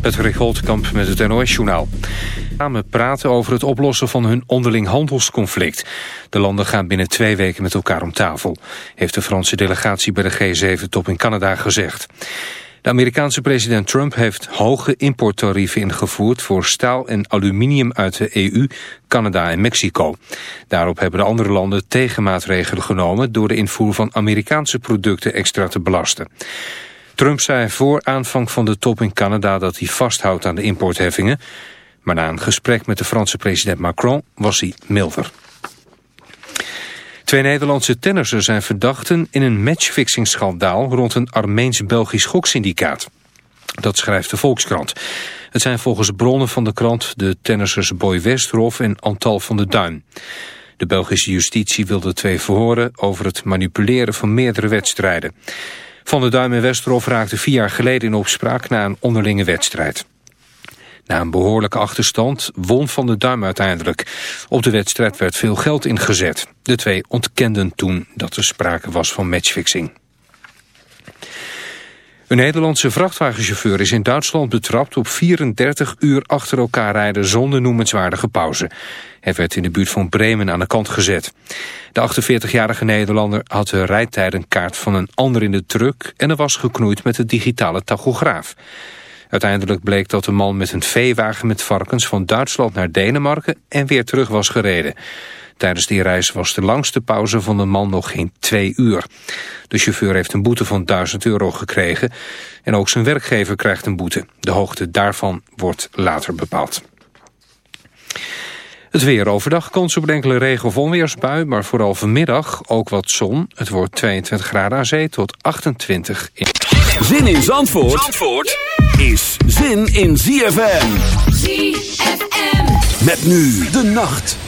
Patrick Holtkamp met het NOS-journaal. Samen praten over het oplossen van hun onderling handelsconflict. De landen gaan binnen twee weken met elkaar om tafel... heeft de Franse delegatie bij de G7-top in Canada gezegd. De Amerikaanse president Trump heeft hoge importtarieven ingevoerd... voor staal en aluminium uit de EU, Canada en Mexico. Daarop hebben de andere landen tegenmaatregelen genomen... door de invoer van Amerikaanse producten extra te belasten. Trump zei voor aanvang van de top in Canada dat hij vasthoudt aan de importheffingen. Maar na een gesprek met de Franse president Macron was hij milder. Twee Nederlandse tennissers zijn verdachten in een matchfixing-schandaal rond een Armeens-Belgisch goksyndicaat. Dat schrijft de Volkskrant. Het zijn volgens bronnen van de krant de tennissers Boy Westerhof en Antal van der Duin. De Belgische justitie wil de twee verhoren over het manipuleren van meerdere wedstrijden. Van der Duim en Westerhof raakten vier jaar geleden in opspraak na een onderlinge wedstrijd. Na een behoorlijke achterstand won Van der Duim uiteindelijk. Op de wedstrijd werd veel geld ingezet. De twee ontkenden toen dat er sprake was van matchfixing. Een Nederlandse vrachtwagenchauffeur is in Duitsland betrapt op 34 uur achter elkaar rijden zonder noemenswaardige pauze. Hij werd in de buurt van Bremen aan de kant gezet. De 48-jarige Nederlander had de rijtijdenkaart van een ander in de truck en er was geknoeid met de digitale tachograaf. Uiteindelijk bleek dat de man met een veewagen met varkens van Duitsland naar Denemarken en weer terug was gereden. Tijdens die reis was de langste pauze van de man nog geen twee uur. De chauffeur heeft een boete van 1000 euro gekregen en ook zijn werkgever krijgt een boete. De hoogte daarvan wordt later bepaald. Het weer overdag, kans op enkele regen- of onweersbui... maar vooral vanmiddag ook wat zon. Het wordt 22 graden aan zee tot 28 in... Zin in Zandvoort, Zandvoort is zin in ZFM. ZFM. Met nu de nacht.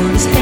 was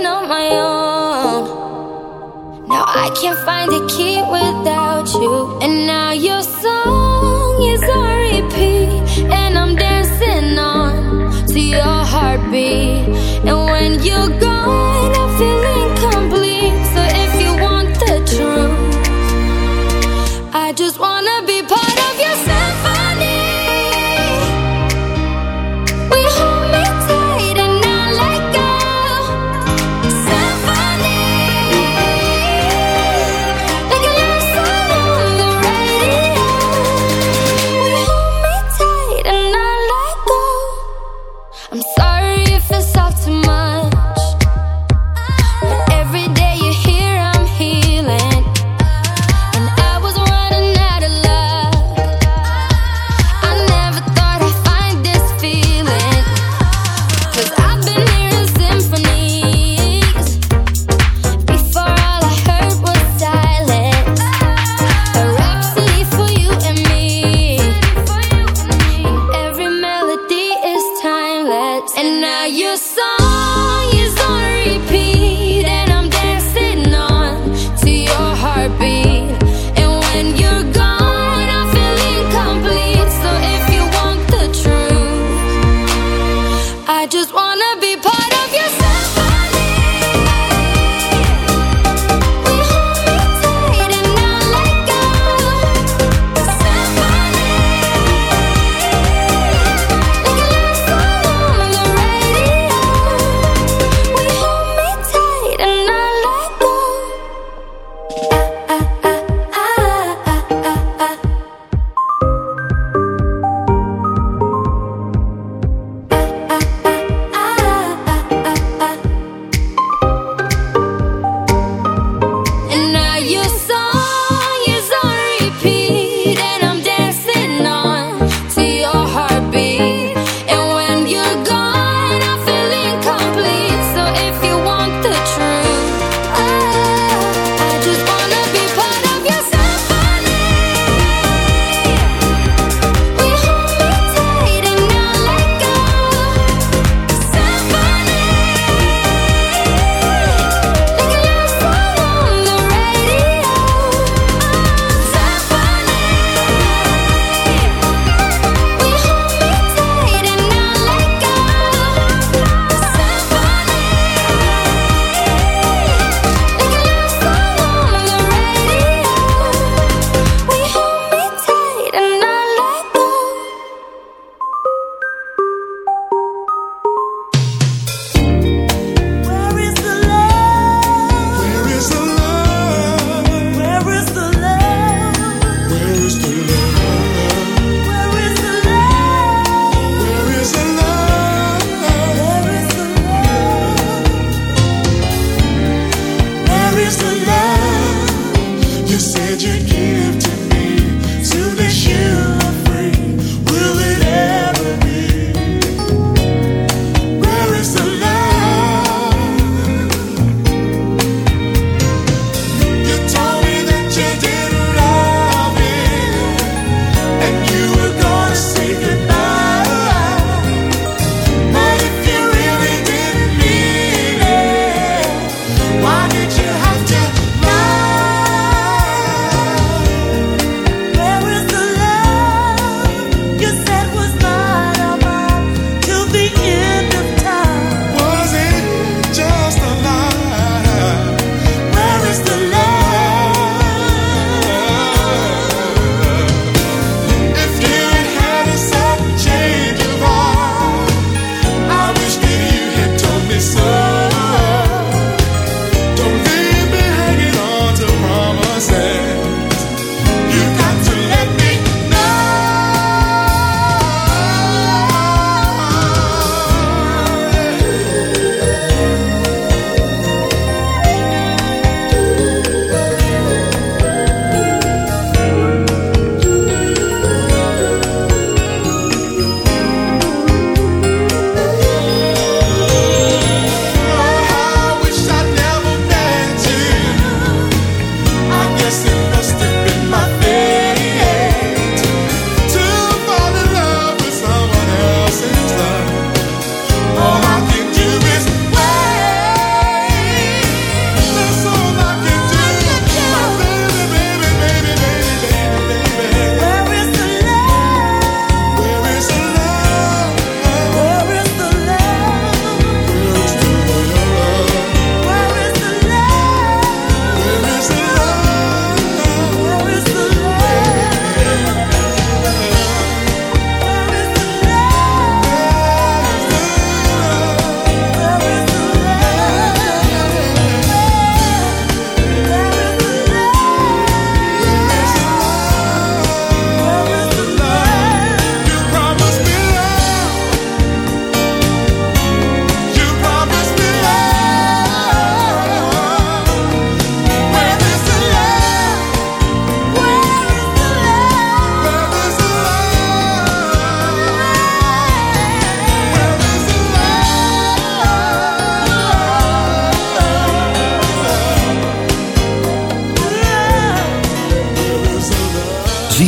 living on my own. Now I can't find the key without you, and now.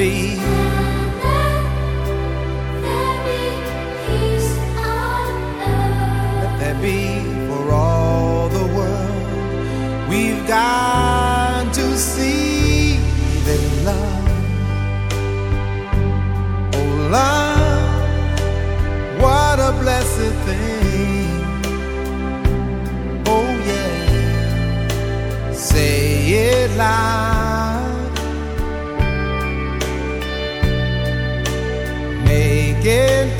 be. Let there be for all the world. We've got to see that love, oh love, what a blessed thing. Oh yeah, say it loud.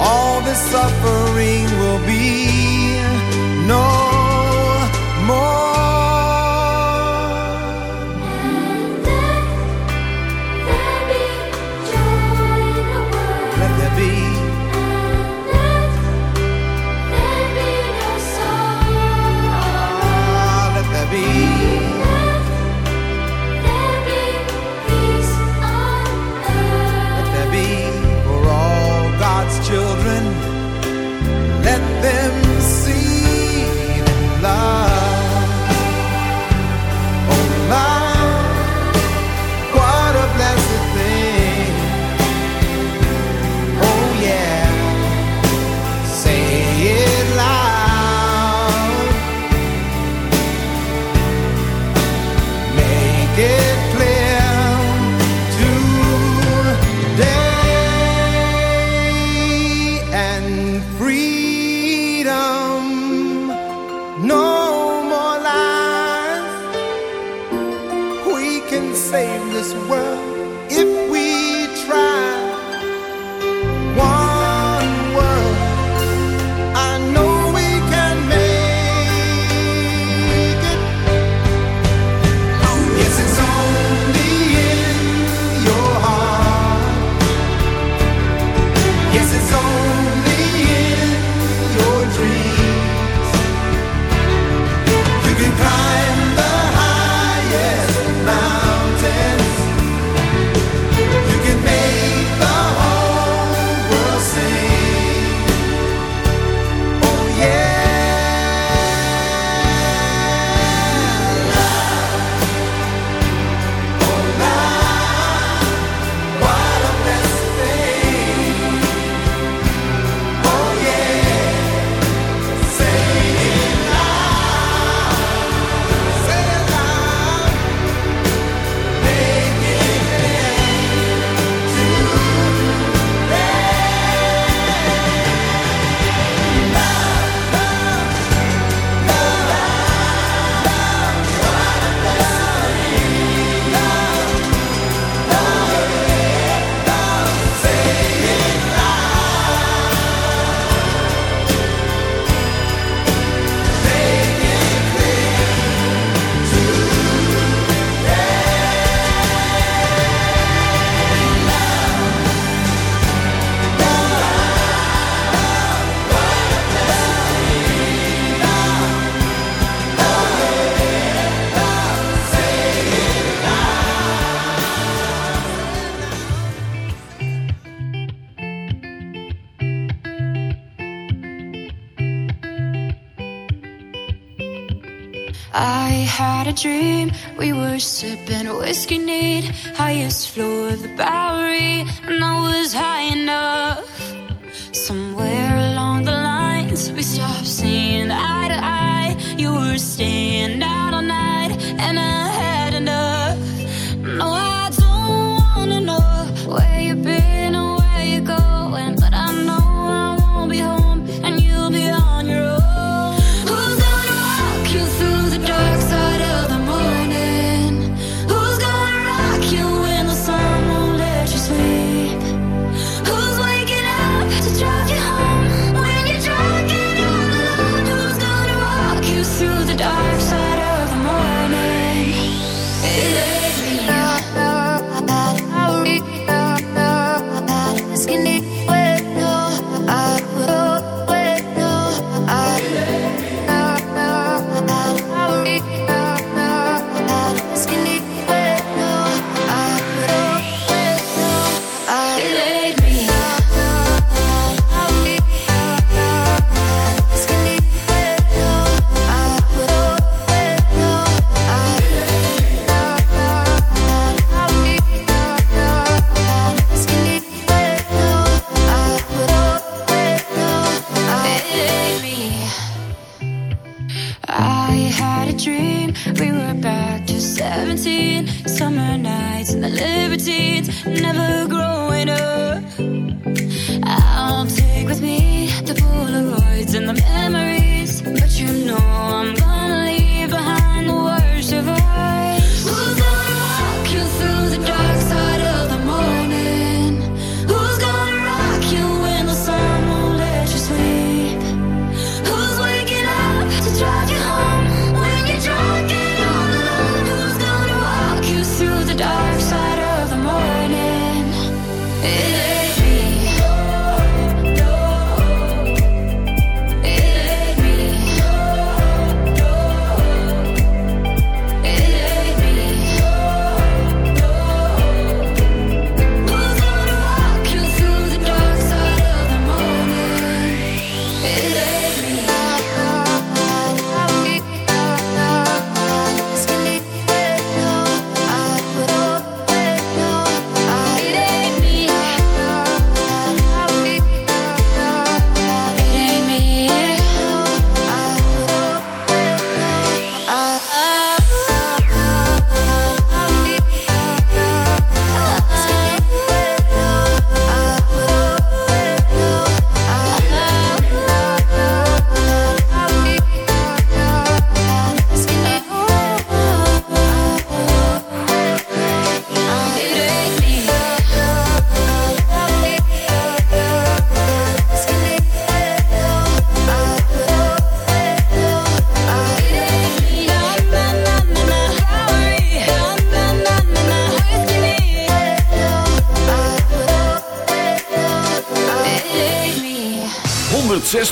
all the suffering will be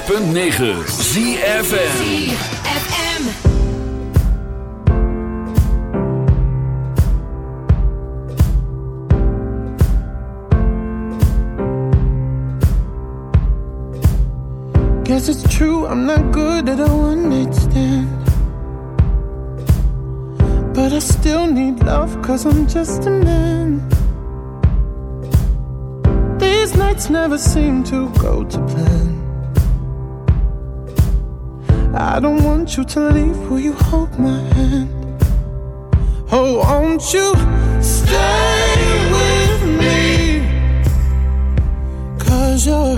106.9 ZFN Cause